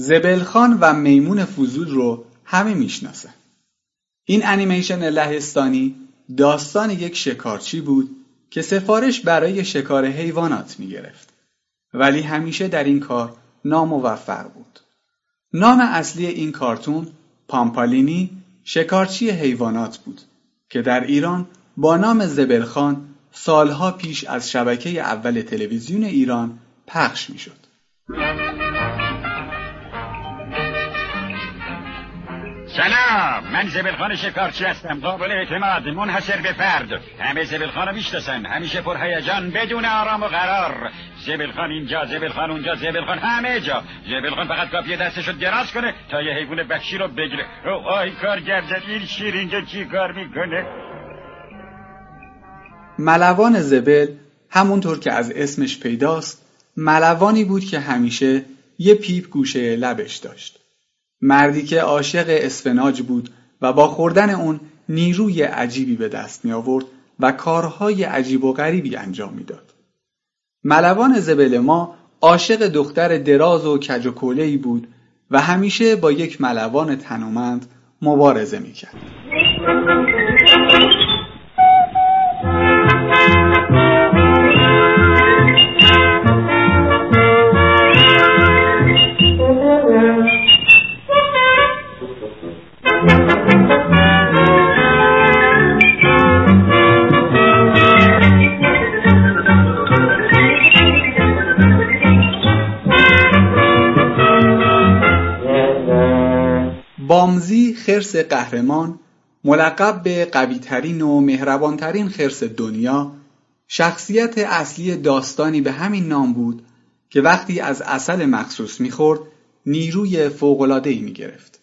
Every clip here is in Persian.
زبلخان و میمون فضول رو همه می‌شناسن. این انیمیشن لهستانی داستان یک شکارچی بود که سفارش برای شکار حیوانات می گرفت. ولی همیشه در این کار ناموفق بود. نام اصلی این کارتون پامپالینی شکارچی حیوانات بود که در ایران با نام زبلخان سالها پیش از شبکه اول تلویزیون ایران پخش می سلام. من زبلخان شکارچی هستم. قابل اعتماد. منحصر به فرد. همه زبلخان رو می‌شناسن. همیشه پر هیجان بدون آرام و قرار. زبلخان اینجا زبلخان اونجا زبلخان همه جا. زبلخان فقط کافیه دستشو دراز کنه تا یه حیوان بخشی رو بگیره. او آی کار گردن این شیر اینجا چی کار می‌کنه؟ ملوان زبل همونطور که از اسمش پیداست ملوانی بود که همیشه یه پیپ گوشه لبش داشت. مردی که عاشق اسفناج بود و با خوردن اون نیروی عجیبی به دست می آورد و کارهای عجیب و غریبی انجام می‌داد. ملوان زبل ما عاشق دختر دراز و کج و بود و همیشه با یک ملوان تنومند مبارزه می‌کرد. خرس قهرمان ملقب به قویترین و مهربانترین خرس دنیا شخصیت اصلی داستانی به همین نام بود که وقتی از اصل مخصوص می‌خورد نیروی فوقلادهی می‌گرفت.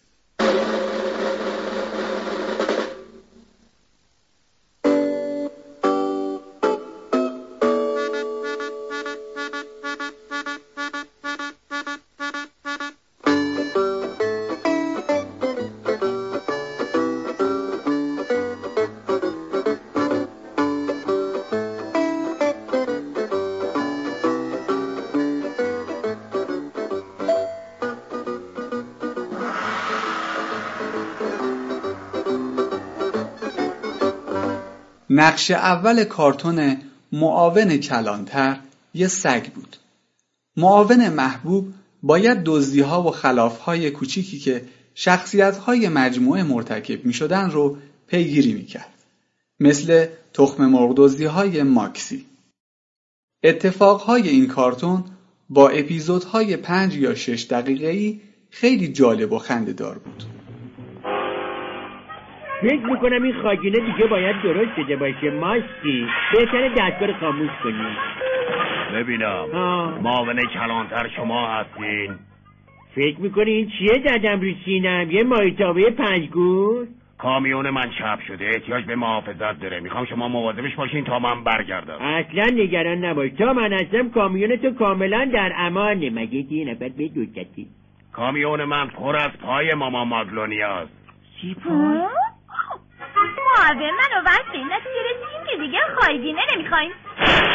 نقش اول کارتون معاون کلانتر یه سگ بود. معاون محبوب باید دزدیها و خلافهای کوچیکی که شخصیتهای مجموعه مرتکب می شدن رو پیگیری می کرد. مثل تخم مرغ های ماکسی. اتفاقهای این کارتون با اپیزودهای پنج یا شش دقیقه‌ای خیلی جالب و خنده دار بود. فکر می‌کنم این خاگینه دیگه باید درست شده باشه. ماستی بهتره دستگاه خاموش کنیم ببینم. معاون کلانتر شما هستین. فکر می‌کنی این چیه زدم رو سینم؟ یه مایتابه پنجگور کامیون من چپ شده. احتیاج به محافظت داره. می‌خوام شما مواظبش باشین تا من برگردم. اصلا نگران نباش. تا من هستم کامیون تو کاملا در امانه مگه یه نفر به دوچتی کامیون من پر از پای ماما ماگلونیاست چی پای؟ معاون منو وقت به این نتیجه رسیدیم که دیگه. خایگینه نمی‌خوایم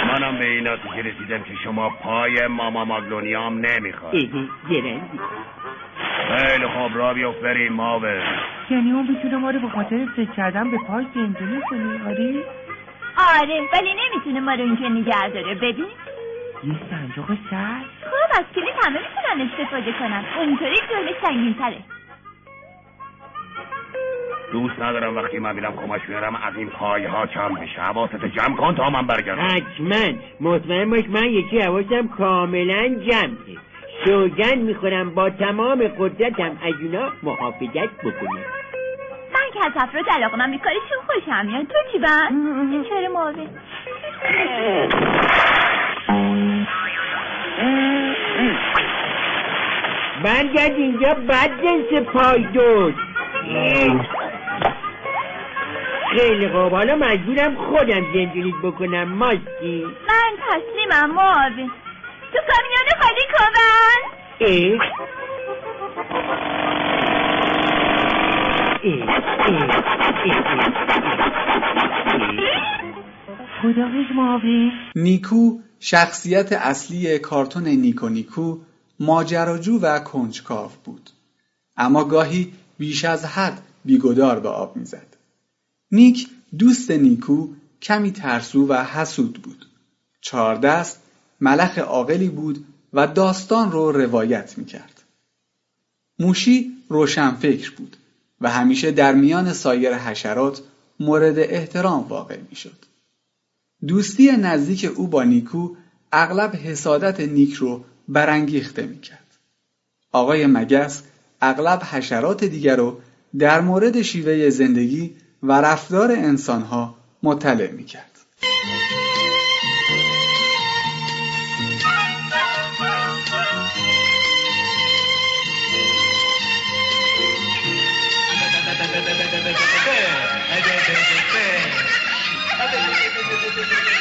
منم به این نتیجه رسیدم که شما پای ماما ماگلونیام نمی‌خواید. خیلی خوب را بیفت بریم معاون یعنی اون بتونه ما رو به خاطر فکر کردن به پای زندونی کنی آره. آره ولی نمی‌تونه ما رو اینجا نگه داره. ببین. یه سنجاق سر. خب از کلیت همه می‌تونن استفاده کنن. اونطوری جلوش سنگین تره دوست ندارم وقتی من میرم کمش میارم از این پای ها کم بشه حواست جمع کن تا من برگردم. حتما. مطمئن باش من یکی حواسم کاملا جمعه. سوگن می‌خورم با تمام قدرتم از اینا محافظت بکنم. من که از افراد علاقه من بیکارشون خوشم میاد. تو چی بند؟ چرا معاون برگرد اینجا بد جنس پای دوست. خیلی خوب. حالا مجبورم خودم زندونیت بکنم ماستی من تسلیمم معاون تو کامیون خالی کن ای. خداحافظ معاون نیکو شخصیت اصلی کارتون نیکو نیکو ماجراجو و کنجکاو بود. اما گاهی بیش از حد بیگدار به آب می‌زد. نیک دوست نیکو کمی ترسو و حسود بود چهاردست ملخ عاقلی بود و داستان رو روایت می‌کرد موشی روشنفکر بود و همیشه در میان سایر حشرات مورد احترام واقع می‌شد. دوستی نزدیک او با نیکو اغلب حسادت نیک رو برانگیخته می‌کرد. آقای مگس اغلب حشرات دیگر رو در مورد شیوه زندگی و رفتار انسانها مطلع می‌کرد.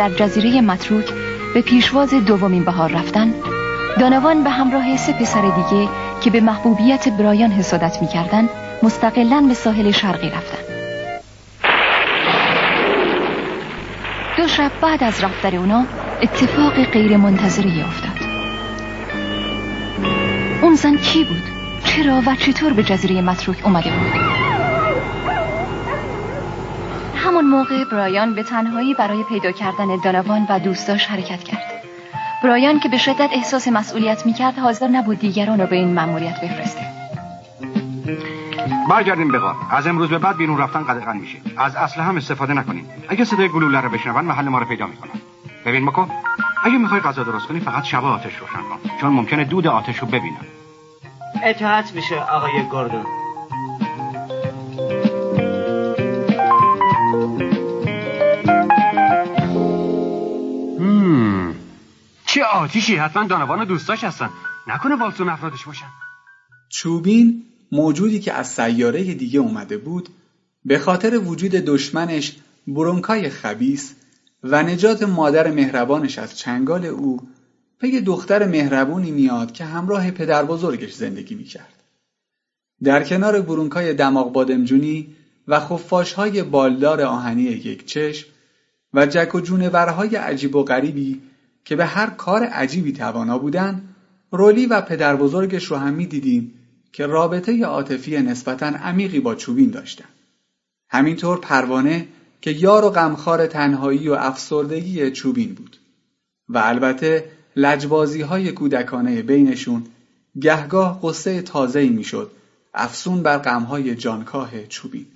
در جزیره متروک به پیشواز دومین بهار رفتن دانوان به همراه سه پسر دیگه که به محبوبیت برایان حسادت می‌کردن مستقلا به ساحل شرقی رفتن دو شب بعد از رفتن اونا اتفاق غیر منتظری افتاد اون زن کی بود؟ چرا و چطور به جزیره متروک اومده بود؟ همون موقع برایان به تنهایی برای پیدا کردن دانوان و دوستاش حرکت کرد. برایان که به شدت احساس مسئولیت می‌کرد حاضر نبود دیگران رو به این مأموریت بفرسته. برگردیم به غار. از امروز به بعد بیرون رفتن قدغن میشه. از اصل هم استفاده نکنیم. اگه صدای گلوله رو بشنون محل ما رو پیدا می‌کنن. ببین مکو اگه می‌خوای غذا درست کنی فقط شبا آتش روشن کن. چون ممکنه دود آتش رو ببینن. اطاعت میشه آقای گردون. آتیشی حتما دانوان دوستاش هستن نکنه والسون افرادش باشن چوبین موجودی که از سیاره دیگه اومده بود به خاطر وجود دشمنش برونکای خبیس و نجات مادر مهربانش از چنگال او پی دختر مهربونی میاد که همراه پدر بزرگش زندگی می‌کرد. در کنار برونکای دماغ بادمجونی و خفاشهای بالدار آهنی یک چشم و جک و جونورهای عجیب و غریبی که به هر کار عجیبی توانا بودن رولی و پدر بزرگش رو هم می‌دیدیم که رابطه عاطفی نسبتا عمیقی با چوبین داشتن. همینطور پروانه که یار و غمخوار تنهایی و افسردگی چوبین بود و البته لجبازی های کودکانه بینشون گهگاه قصه تازه‌ای می‌شد افسون بر غمهای جانکاه چوبین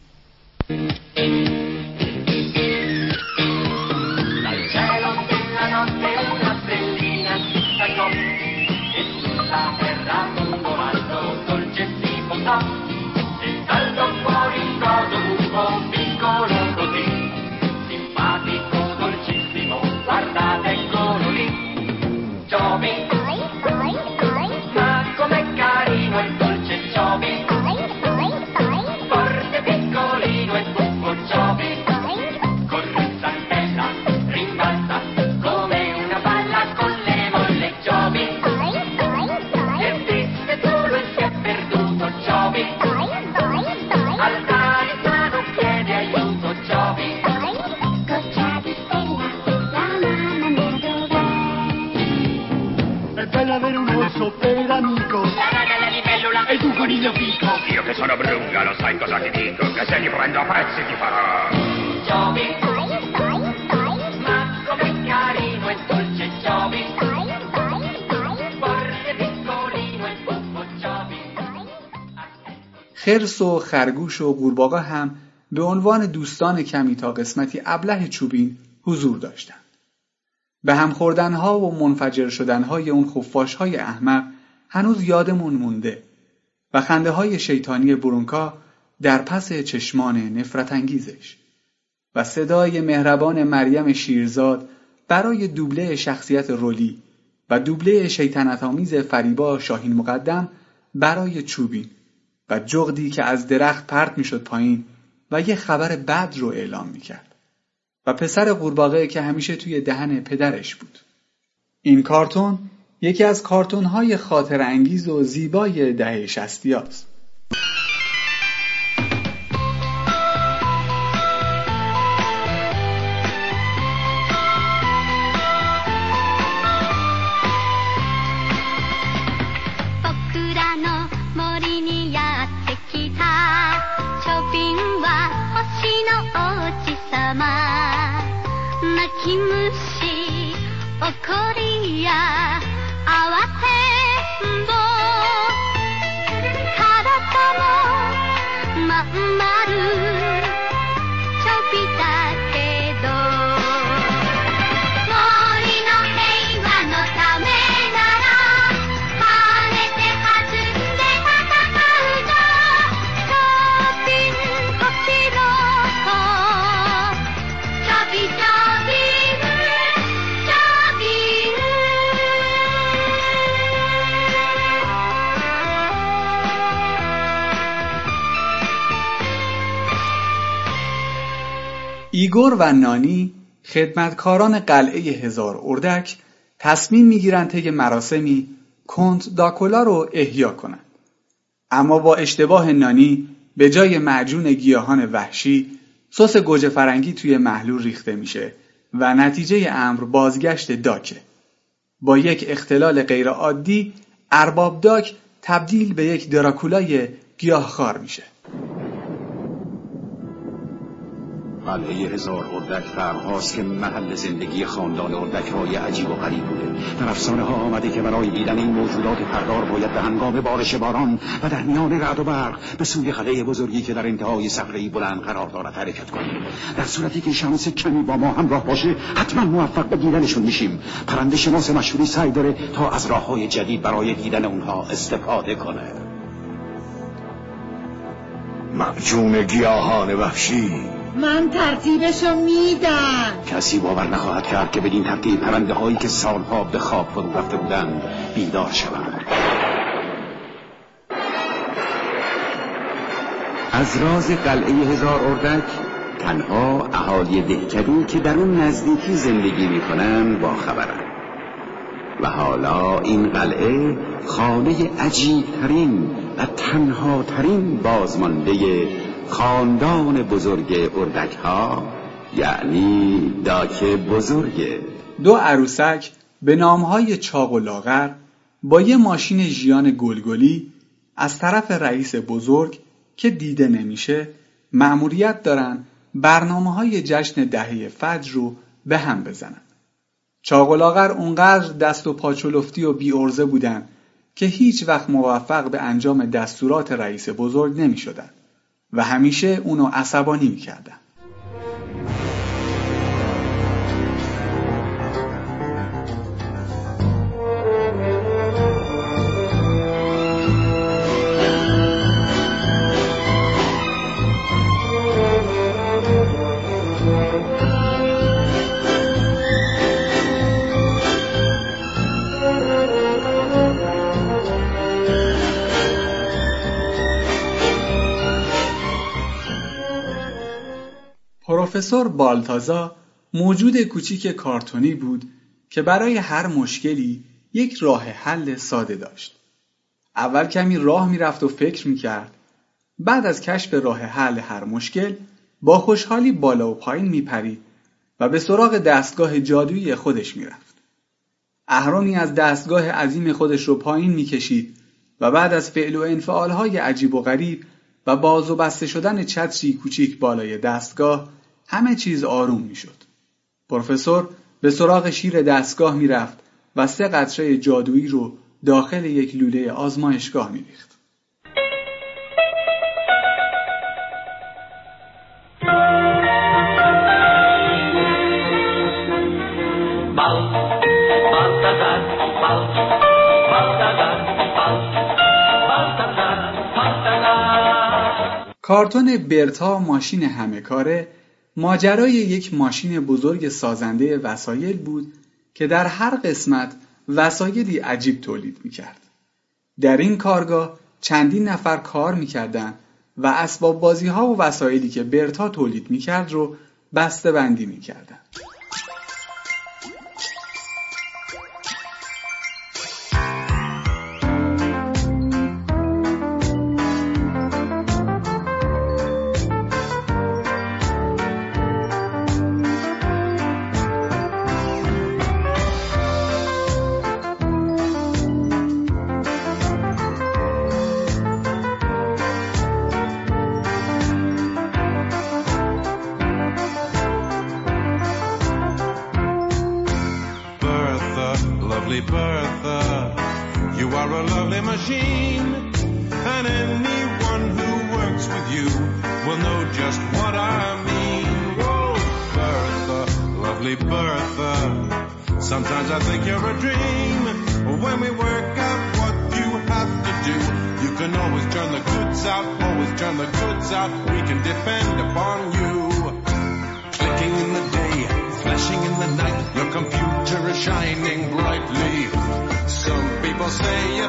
coniglio fico Io che sono brunga lo sai cosa ti dico Che se li prendo a pezzi ti farò Giovi خرس و خرگوش و قورباغه هم به عنوان دوستان کمی تا قسمتی ابله چوبین حضور داشتند. به هم خوردن ها و منفجر شدن های اون خفاش های احمق هنوز یادمون مونده. و خنده های شیطانی برونکا در پس چشمان نفرت انگیزش و صدای مهربان مریم شیرزاد برای دوبله شخصیت رولی و دوبله شیطنت آمیز فریبا شاهین مقدم برای چوبین و جغدی که از درخت پرت می‌شد پایین و یه خبر بد رو اعلام می‌کرد و پسر قورباغه که همیشه توی دهن پدرش بود. این کارتون یکی از کارتون های خاطر انگیز و زیبای دهه شستی است. ایگور و نانی خدمتکاران قلعه هزار اردک تصمیم می‌گیرند طی مراسمی کنت داکولا رو احیا کنند. اما با اشتباه نانی به جای معجون گیاهان وحشی سس گوجه فرنگی توی محلول ریخته میشه و نتیجه امر بازگشت داکه. با یک اختلال غیرعادی ارباب داک تبدیل به یک دراکولای گیاهخوار میشه. قلعه هزار اردک قرنهاست که محل زندگی خاندان اردک های عجیب و غریب بوده. در افسانه ها آمده که برای دیدن این موجودات پردار باید به هنگام بارش باران و در میان رعد و برق به سوی قلعه بزرگی که در انتهای صخره بلند قرار دارد حرکت کنیم. در صورتی که شانس کمی با ما همراه باشه حتما موفق به دیدنشون میشیم. پرنده شناس مشهوری سعی داره تا از راه های جدید برای دیدن اونها استفاده کنه. معجون گیاهان وحشی. من ترتیبشو میدم. کسی باور نخواهد کرد که بدین ترتیب پرنده هایی که سالها به خواب فرو رفته بودند بیدار شوند. از راز قلعه هزار اردک تنها اهالی دهکدی که در اون نزدیکی زندگی می‌کنن با خبرن و حالا این قلعه خانه عجیب ترین و تنها ترین بازمانده خاندان بزرگ اردک ها یعنی داک بزرگ دو عروسک به نامهای چاق و لاغر با یه ماشین ژیان گلگلی از طرف رئیس بزرگ که دیده نمیشه مأموریت دارن برنامه های جشن دهه فجر رو به هم بزنن. چاق و لاغر اونقدر دست و پاچولفتی و بیارزه بودن که هیچ وقت موفق به انجام دستورات رئیس بزرگ نمی شدن. و همیشه اونو عصبانی می‌کردن. پروفسور بالتازا موجود کوچیک کارتونی بود که برای هر مشکلی یک راه حل ساده داشت. اول کمی راه می‌رفت و فکر می‌کرد. بعد از کشف راه حل هر مشکل با خوشحالی بالا و پایین میپرید و به سراغ دستگاه جادویی خودش می‌رفت. اهرامی از دستگاه عظیم خودش رو پایین می‌کشید و و بعد از فعل و انفعالهای عجیب و غریب و باز و بسته شدن چتری کوچیک بالای دستگاه همه چیز آروم می‌شد. پروفسور به سراغ شیر دستگاه می‌رفت و سه قطره جادویی رو داخل یک لوله آزمایشگاه میریخت. کارتون برتا ماشین همه کاره ماجرای یک ماشین بزرگ سازنده وسایل بود که در هر قسمت وسایلی عجیب تولید می‌کرد. در این کارگاه چندین نفر کار می‌کردند و اسباب بازی ها و وسایلی که برتا تولید می‌کرد رو بسته بندی می‌کردن.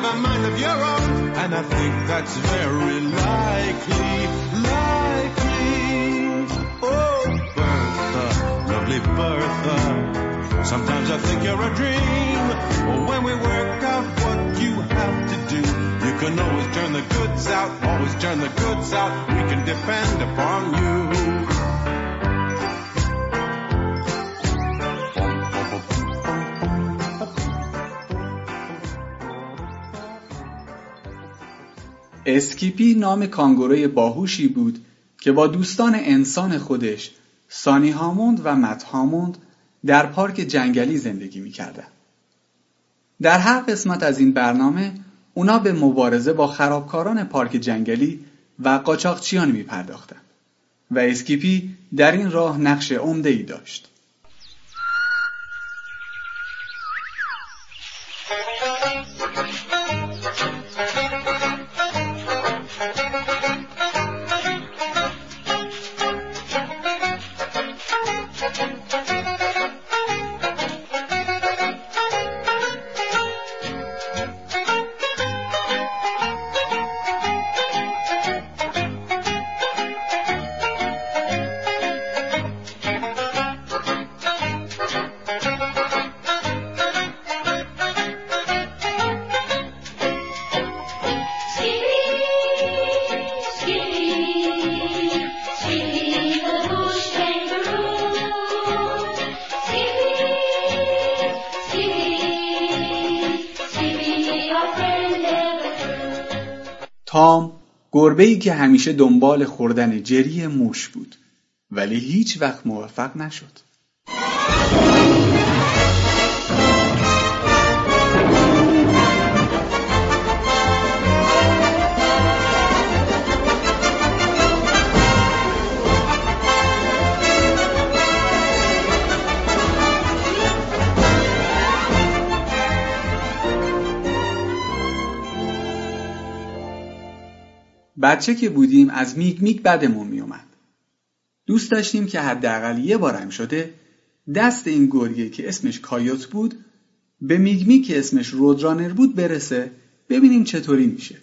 A mind of your own, and I think that's very likely, likely. Oh, Bertha, lovely Bertha. Sometimes I think you're a dream. When we work out what you have to do, you can always turn the goods out, always turn the goods out. We can depend upon you. اسکیپی نام کانگوروی باهوشی بود که با دوستان انسان خودش سانی هاموند و مت هاموند در پارک جنگلی زندگی می‌کردن. در هر قسمت از این برنامه اونا به مبارزه با خرابکاران پارک جنگلی و قاچاقچیان می پرداختن و اسکیپی در این راه نقش عمده ای داشت. گربه ای که همیشه دنبال خوردن جری موش بود ولی هیچ وقت موفق نشد. بچه که بودیم از میگ میگ بدمون میومد. دوست داشتیم که حداقل یه بارم شده دست این گرگه که اسمش کایوت بود به میگ میگ که اسمش رودرانر بود برسه ببینیم چطوری میشه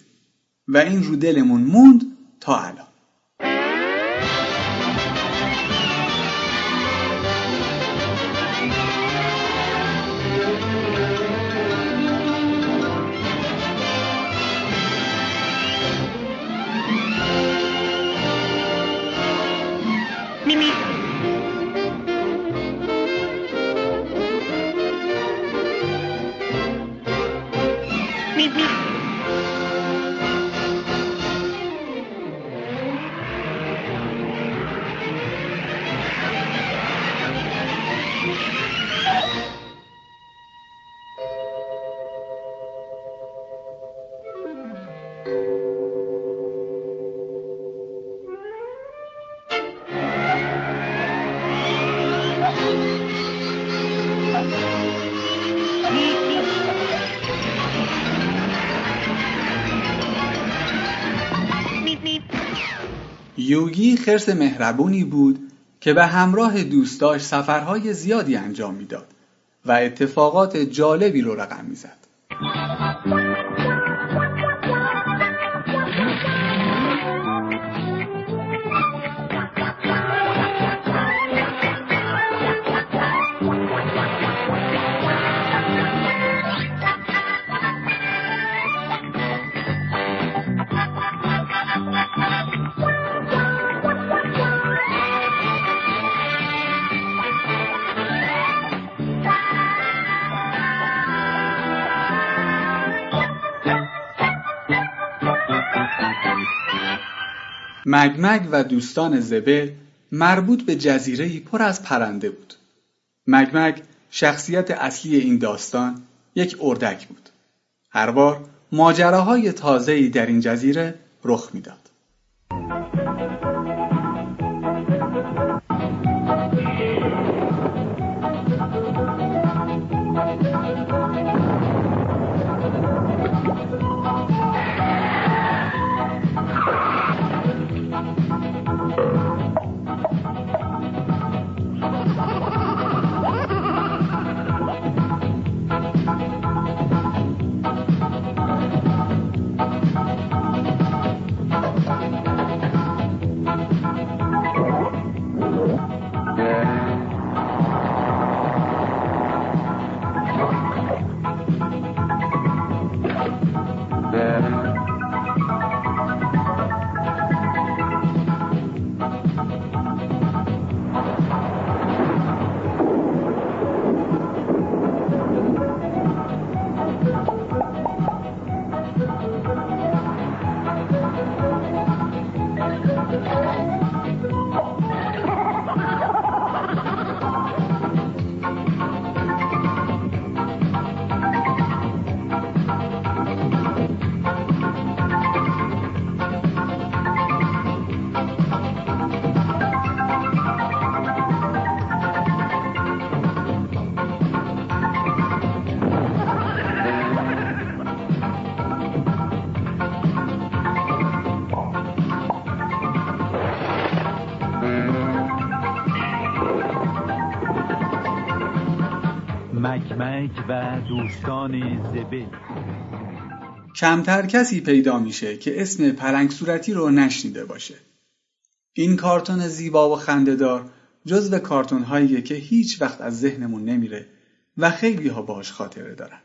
و این رو دلمون موند تا الان. یوگی خرس مهربونی بود که به همراه دوستاش سفرهای زیادی انجام می‌داد و اتفاقات جالبی رو رقم می‌زد. مگمگ و دوستان زبل مربوط به جزیره پر از پرنده بود. مگمگ شخصیت اصلی این داستان یک اردک بود. هر بار ماجراهای تازه‌ای در این جزیره رخ می‌داد. و دوستان زبل کمتر کسی پیدا میشه که اسم پلنگ صورتی رو نشنیده باشه. این کارتون زیبا و خندهدار جزو کارتون هاییه که هیچ وقت از ذهنمون نمیره و خیلی ها باش خاطره دارن.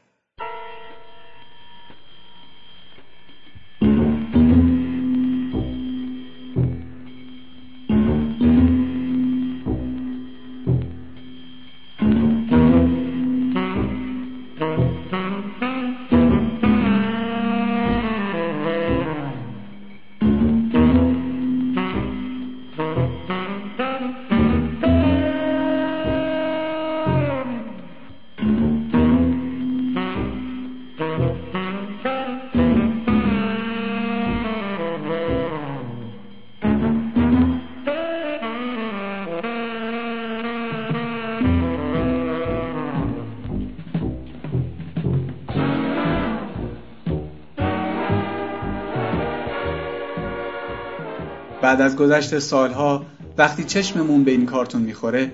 بعد از گذشت سالها وقتی چشممون به این کارتون می‌خوره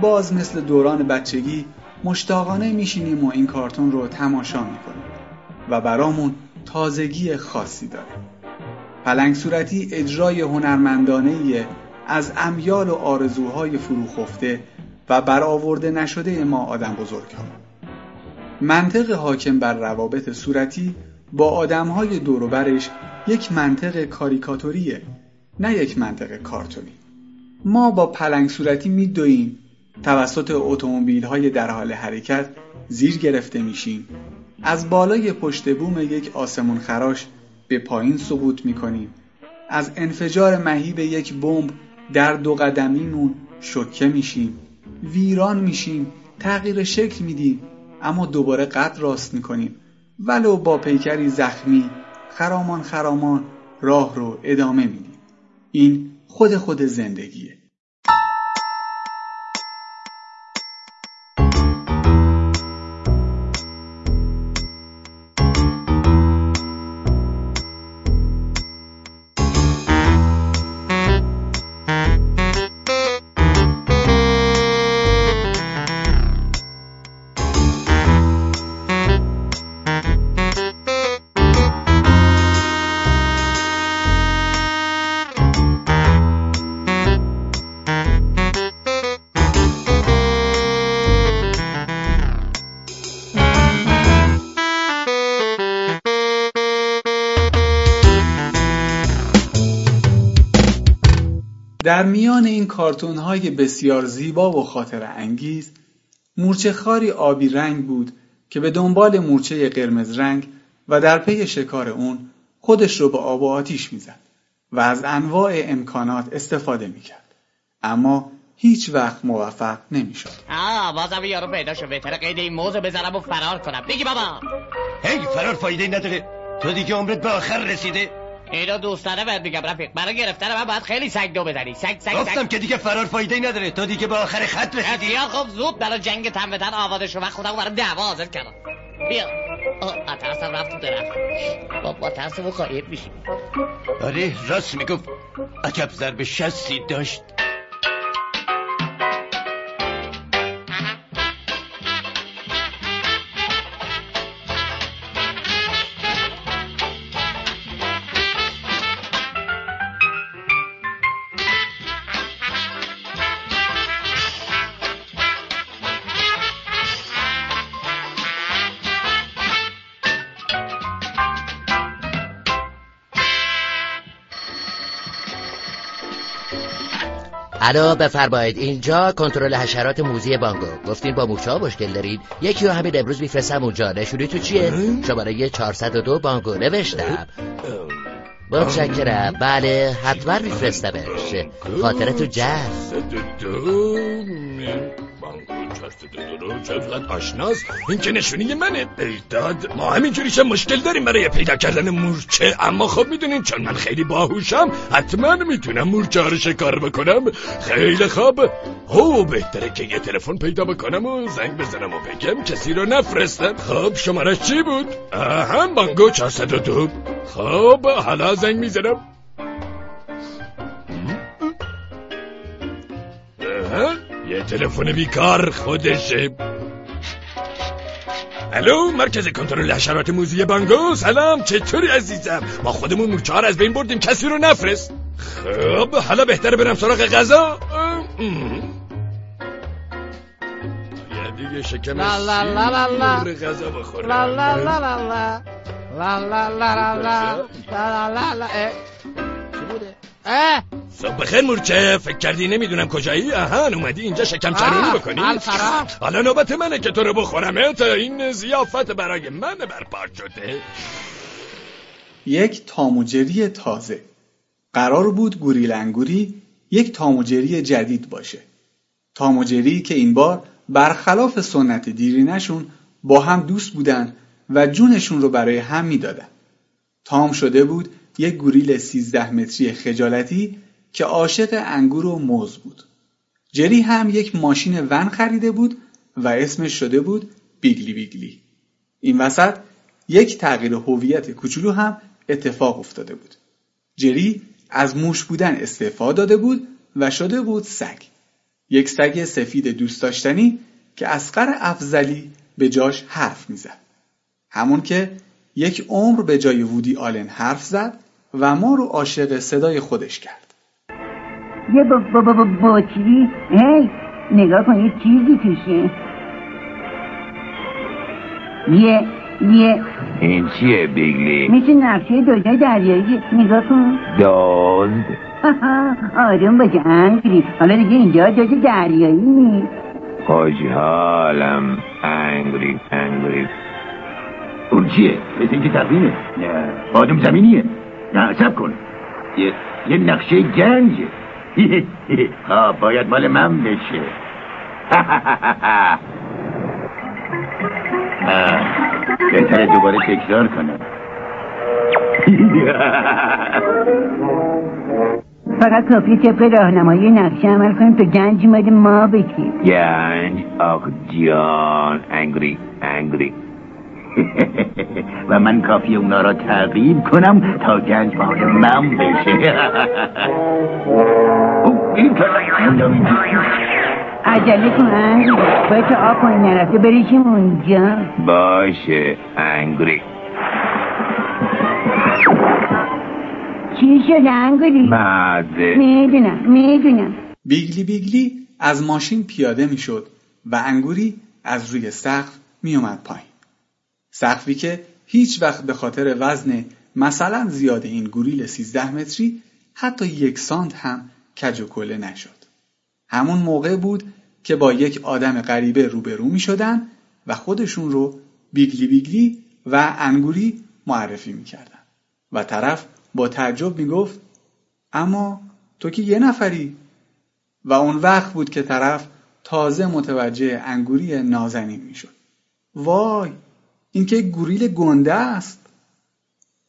باز مثل دوران بچگی مشتاقانه میشینیم و این کارتون رو تماشا می‌کنیم و برامون تازگی خاصی داره پلنگ صورتی اجرای هنرمندانه از امیال و آرزوهای فروخفته و برآورده نشده ما آدم بزرگ ها. منطق حاکم بر روابط صورتی با آدمهای دوروبرش یک منطق کاریکاتوریه نه یک منطق کارتونی. ما با پلنگ صورتی میدویم توسط اتومبیل های در حال حرکت زیر گرفته میشیم. از بالای پشت بوم یک آسمون خراش به پایین سقوط می‌کنیم. از انفجار مهیب یک بمب در دو قدمیمون شکه میشیم. ویران میشیم. تغییر شکل میدیم. اما دوباره قد راست می‌کنیم. ولو با پیکری زخمی خرامان خرامان راه رو ادامه میدیم. این خود خود زندگیه. در میان این کارتون های بسیار زیبا و خاطر انگیز مورچه خاری آبی رنگ بود که به دنبال مورچه قرمز رنگ و در پی شکار اون خودش رو به آب و آتیش می‌زد و از انواع امکانات استفاده می‌کرد. اما هیچ وقت موفق نمی‌شد. آه بازم یارو پیدا شد بهتره قید این موزو بزنم و فرار کنم. بگی بابا. هی فرار فایده نداره. تو دیگه عمرت به آخر رسیده. اینو دوستانه بهت میگم رفیق برای گرفتن من باید خیلی سگ دو بزنی. سگ سگ گفتم که دیگه فرار فایده نداره. تو دیگه به آخر خط رسیدی. یا خب زود برای جنگ تن به تن آماده شو. من خودم برای دعوا حاضر کردم. بیا. آه ترسم رفت تو درخت. با, با ترسمو خواهید میشیم. آره راست می‌گفت. عجب ضرب شستی داشت. الو بفرمایید. اینجا کنترل حشرات موزی بانگو. گفتین با موچا مشکل دارید. یکی رو همین امروز میفرستم اونجا. نشونی تو چیه؟ شماره 402 بانگو. نوشتم. متشکرم. بله حتما میفرستمش. خاطرتو جست چقدر آشناس این که نشونی منه ایداد ما همینجوریش مشکل داریم برای پیدا کردن مورچه اما خب می‌دونین چون من خیلی باهوشم حتما می‌تونم مورچه رو شکار بکنم خیلی خوب هو بهتره که یه تلفن پیدا بکنم و زنگ بزنم و بگم کسی رو نفرستم خب شمارش چی بود؟ هم بانگو 402 خب حالا زنگ می‌زنم تلفن بیکار خودشه الو مرکز کنترل حشرات موزی بانگو سلام چطوری عزیزم ما خودمون مورچه از بین بردیم کسی رو نفرست خب حالا بهتره برم سراغ غذا یه دیگه شکم لا لا لا لا لا. سیر غذا بخورم لا لا لا لا لا لا لا لا لا لا لا لا لا صبح بخیر مورچه فکر کردی نمی‌دونم کجایی؟ اهان اومدی اینجا شکم چرونی بکنی. حالا نوبت منه که تو رو بخورم تا این زیافت برای من برپا شده. یک تاموجری تازه. قرار بود گوریل انگوری یک تاموجری جدید باشه. تاموجری که این بار برخلاف سنت دیرینشون با هم دوست بودن و جونشون رو برای هم می‌دادن. تام شده بود یک گوریل سیزده متری خجالتی که عاشق انگور و موز بود. جری هم یک ماشین ون خریده بود و اسمش شده بود بیگلی بیگلی. این وسط یک تغییر هویت کوچولو هم اتفاق افتاده بود. جری از موش بودن استعفا داده بود و شده بود سگ. یک سگ سفید دوست داشتنی که اسقر افزلی به جاش حرف می‌زد. همون که یک عمر به جای وودی آلن حرف زد و ما رو عاشق صدای خودش کرد. یه با با با, هی نگاه کن یه چیزی توشه. یه یه این چیه بیگلی؟ مثل نقشه دنیای دریایی. نگاه کن. دزد آروم باش انگری. حالا دیگه اینجا جای دریایی. نیست خوشحالم انگری انگری. اون چیه؟ مثل اینکه تقویمه. نه. آدم زمینیه. نه سب کن. یه, یه نقشه گنجه. ها باید مال من بشه بهتره دوباره تکرار کنم فقط کافی طبق راهنمایی نقشه عمل کنیم تا گنج مال ما بگیریم گنج آخ جان انگری انگری و من کافی اونا را تعقیب کنم تا گنج مال من بشه. عجله کن باید تا آب پایین نرفته بریشیم اونجا. باشه انگری چی شد انگری؟ مزه. می‌دونم می‌دونم. بیگلی بیگلی از ماشین پیاده می‌شد و انگوری از روی سقف میومد پایین. سقفی که هیچ وقت به خاطر وزن مثلا زیاد این گوریل 13 متری حتی یک سانت هم کج و کله نشد. همون موقع بود که با یک آدم غریبه روبرو می شدن و خودشون رو بیگلی بیگلی و انگوری معرفی می کردن. و طرف با تعجب می گفت اما تو که یه نفری و اون وقت بود که طرف تازه متوجه انگوری نازنین می شد. وای این که گوریل گنده است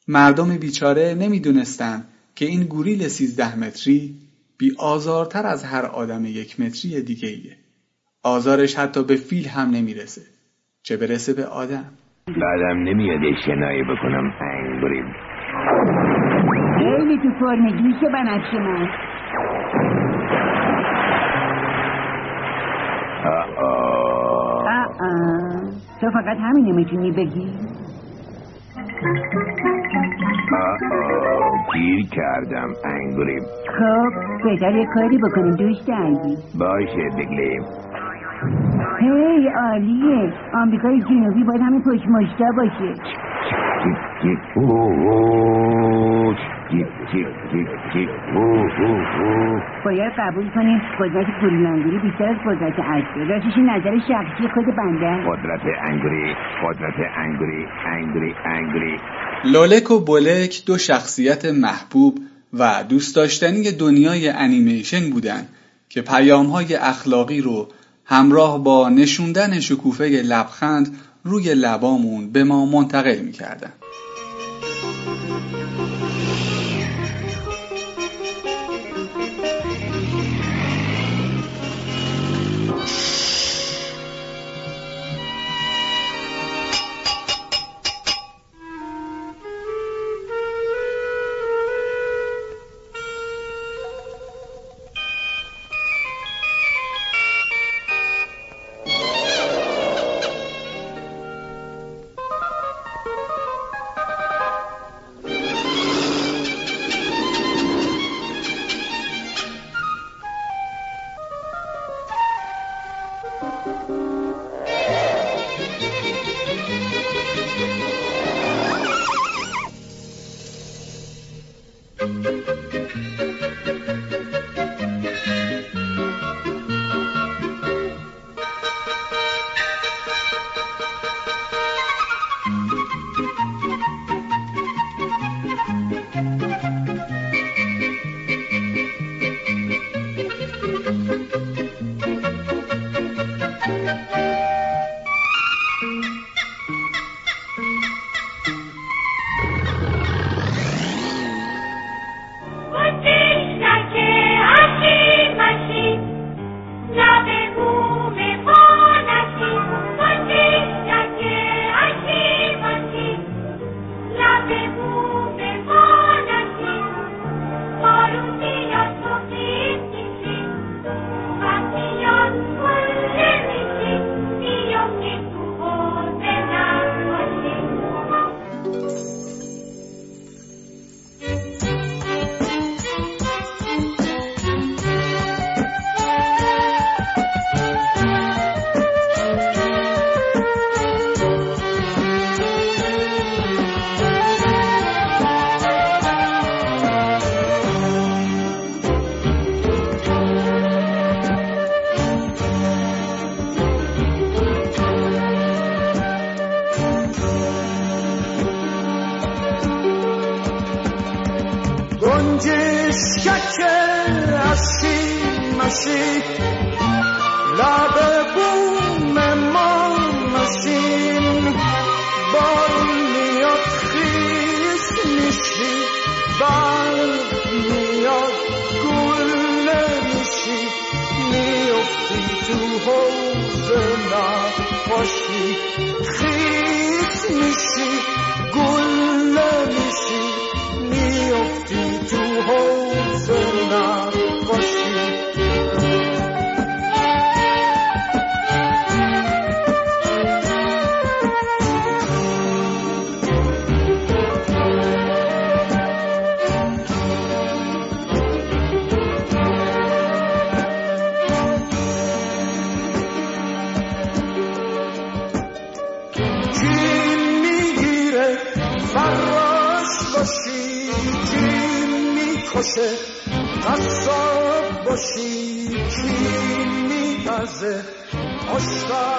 مردم بیچاره نمی‌دونستند که این گوریل سیزده متری بی آزارتر از هر آدم یک متری دیگه ایه. آزارش حتی به فیل هم نمی‌رسه. چه برسه به آدم. بعدم نمیاد شنایی بکنم انگری خیلی تو فرمگیشه بنفش من آه آه. تو فقط همینو می‌تونی بگی گیر کردم انگری خب بهتر یه کاری بکنیم دوست عزیز باشه بگلیم هی عالیه آمریکای جنوبی باید همین پشت مشتا باشه باید قبول کنیم قدرت گوریلانگوری بیشتر از قدرت اسبه راستش این نظر شخصی خود بنده. قدرت انگری قدرت انگری انگری انگری لولک و بولک دو شخصیت محبوب و دوست داشتنی دنیای انیمیشن بودند که پیامهای اخلاقی رو همراه با نشوندن شکوفه لبخند روی لبامون به ما منتقل می‌کردن. می‌کشه قصاب باشی کی میپزه؟ آشپز باشی کی